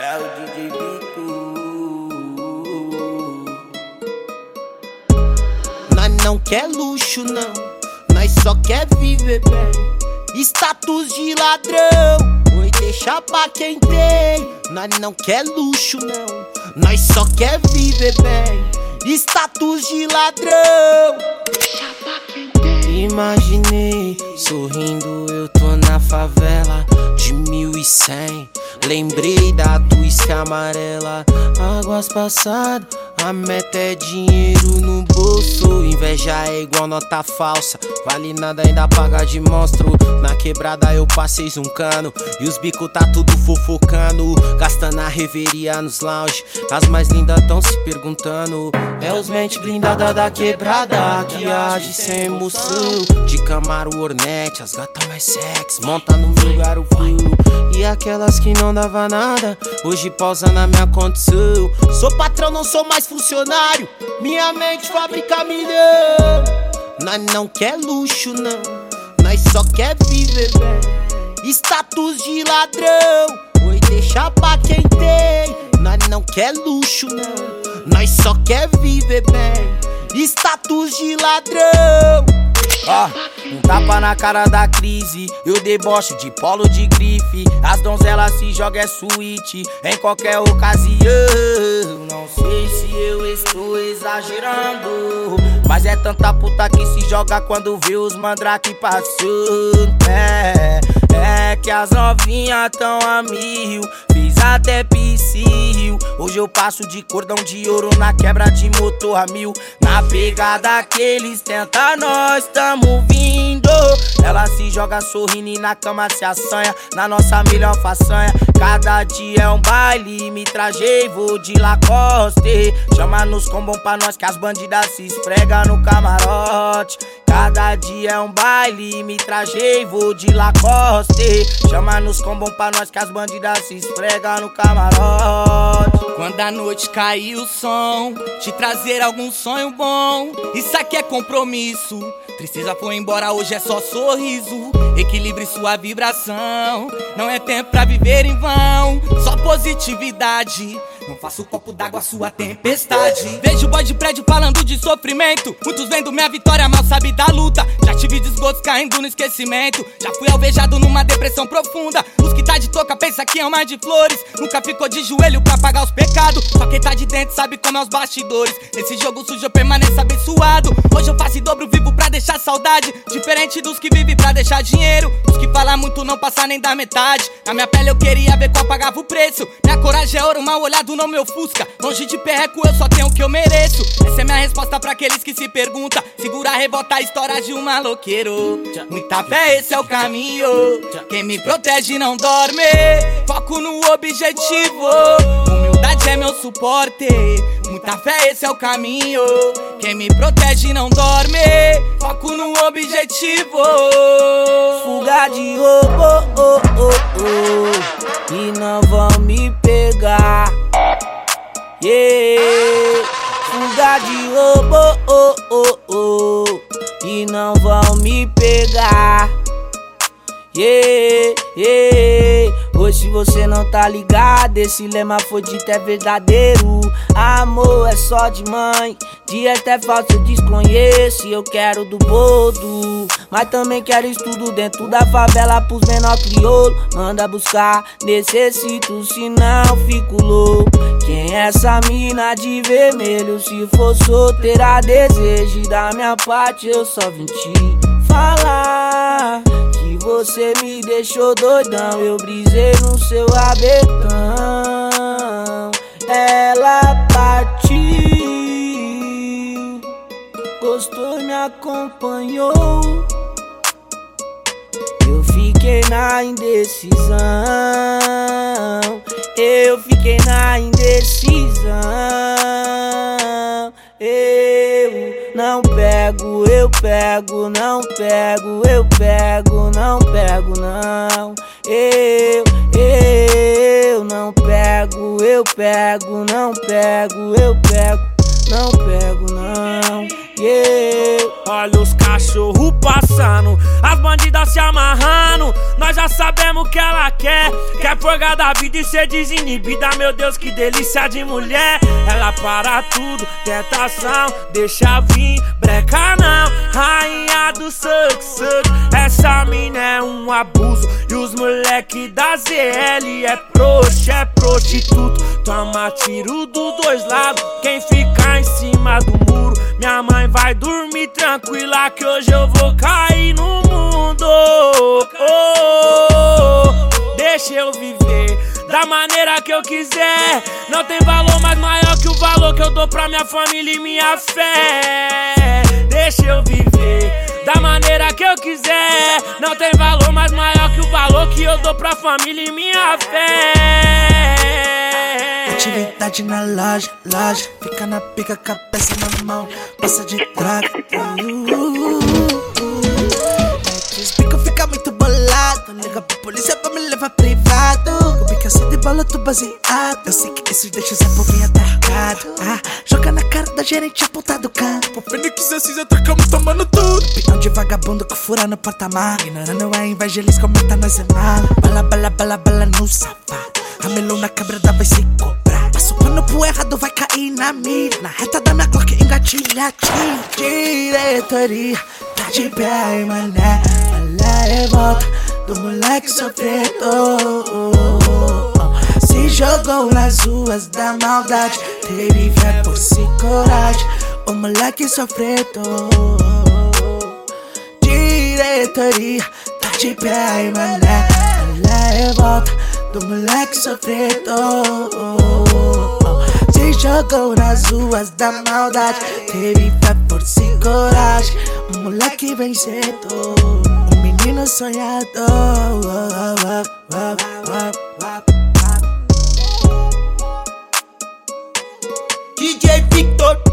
É o DJ Bico. Nós não quer luxo, não. Nós só quer viver bem. Status de ladrão. Oi, deixa pra quem tem. Nós não quer luxo, não. Nós só quer viver bem. Status de ladrão. Deixa pra quem tem. Imaginei sorrindo, eu tô na favela de mil e cem. Lembrei da twist amarela, águas passadas. A meta é dinheiro no bolso. Inveja é igual nota falsa. Vale nada ainda pagar de monstro. Na quebrada eu passei um cano. E os bicos tá tudo fofocando. Gastando a reveria nos lounge. As mais lindas tão se perguntando. É os mente blindada da quebrada. Que age sem emoção. De Camaro Hornet, as gatas mais sexy. Monta no lugar o fio. E aquelas que não dava nada. Hoje pausa na minha condição. Sou patrão, não sou mais funcionário. Minha mente fabrica milhão. Nós não quer luxo, não. Nós só quer viver bem. Status de ladrão. Oi, deixa pra quem tem. Nós não quer luxo, não. Nós só quer viver bem. Status de ladrão. Ó, um tapa na cara da crise. Eu deboche de polo de grife. As donzelas se jogam é suíte em qualquer ocasião. Exagerando. Mas é tanta puta que se joga quando vê os mandrake passando. É, é que as novinhas tão a mil. Fiz até piscil. Hoje eu passo de cordão de ouro na quebra de motor a mil. Na pegada que eles tentam, nós tamo vindo. Ela se joga sorrindo e na cama se assanha. Na nossa melhor façanha. Cada dia é um baile. Me trajei, vou de Lacoste. Chama nos combom pra nós que as bandidas se esfrega no camarote. Cada dia é um baile. Me trajei, vou de Lacoste. Chama nos combom pra nós que as bandidas se esfrega no camarote. Quando a noite cair o som, te trazer algum sonho bom. Isso aqui é compromisso. Tristeza foi embora, hoje é só sorriso. Equilibre sua vibração. Não é tempo pra viver em vão, só positividade. Não faça o copo d'água sua tempestade. Vejo boy de prédio falando de sofrimento. Muitos vendo minha vitória, mal sabe da luta. Já tive desgotos caindo no esquecimento. Já fui alvejado numa depressão profunda. Os que tá de toca pensa que é um mar de flores. Nunca ficou de joelho pra pagar os pecados. Só quem tá de dentro sabe como é os bastidores. Nesse jogo sujo eu permaneço abençoado. Hoje eu faço em dobro, vivo pra deixar saudade. Diferente dos que vivem pra deixar dinheiro. Os que falam muito não passam nem da metade. Na minha pele eu queria ver qual pagava o preço. Minha coragem é ouro, mal olhado no meu fusca. Longe de perreco, eu só tenho o que eu mereço. Essa é minha resposta pra aqueles que se perguntam. Segura revolta, a história de um maloqueiro. Muita fé, esse é o caminho. Quem me protege não dorme. Foco no objetivo. Humildade é meu suporte. Muita fé, esse é o caminho. Quem me protege não dorme. Foco no objetivo. Fuga de robô, oh, oh, oh, e não vão me pegar. Yeah, fuga de robô, oh, oh, oh, e não vão me pegar. Yeah, yeah. Hoje você não tá ligado, esse lema foi dito é verdadeiro. Amor é só de mãe, de até falso eu desconheço. Eu quero do bodo, mas também quero estudo dentro da favela pros menor crioulo. Manda buscar, necessito, senão fico louco. Quem é essa mina de vermelho? Se for solteira, desejo da minha parte, eu só vim te falar. Que você me deixou doidão, eu brisei no seu rabetão. Ela acompanhou. Eu fiquei na indecisão. Eu fiquei na indecisão. Eu não pego, eu pego, não pego, eu pego, não pego, não. Eu, eu não pego, eu pego, não pego, eu pego, não pego, não. Eu, Olha os cachorro passando, as bandidas se amarrando. Nós já sabemos o que ela quer. Quer folgar da vida e ser desinibida. Meu Deus, que delícia de mulher. Ela para tudo, tentação, deixa vir, breca não. Rainha do suck, suck. Essa mina é um abuso. E os moleque da ZL é proxa, é prostituto. Toma tiro dos dois lados. Quem ficar em cima do muro, minha mãe vai dormir tranquila. Que hoje eu vou cair no mundo. Oh, deixa eu viver da maneira que eu quiser. Não tem valor mais maior que o valor que eu dou pra minha família e minha fé. Deixa eu viver da maneira que eu quiser. Não tem valor mais maior que o valor que eu dou pra família e minha fé. Atividade na loja, loja. Fica na pica, cabeça na mão. Passa de trago. Uh, uh, uh, fica muito bolado. Liga pra polícia pra me levar privado. Ubicação de bola, baseado. Eu sei que esses deixos é povinho atacado. Ah, joga na cara da gerente apontado do canto. O Fênix e cinza tomando tudo. Pinhão de vagabundo com fura no porta-mar. Ignorando a inveja, eles comentam nós é. Bala, bala, bala, bala no safado. A melona quebrada vai se cobrar. Passo pano pro errado, vai cair na mira. Na reta da minha Glock, engatilha. Diretoria, tá de pé mané. Olha é volta do moleque sofredor. Se jogou nas ruas da maldade. Teve fé por si coragem. O moleque sofreto Diretoria tá de pé e mané Ela é volta do moleque sofreto ah, Se jogou nas ruas da maldade Teve fé, força e coragem O moleque vencedor O menino sonhador DJ Victor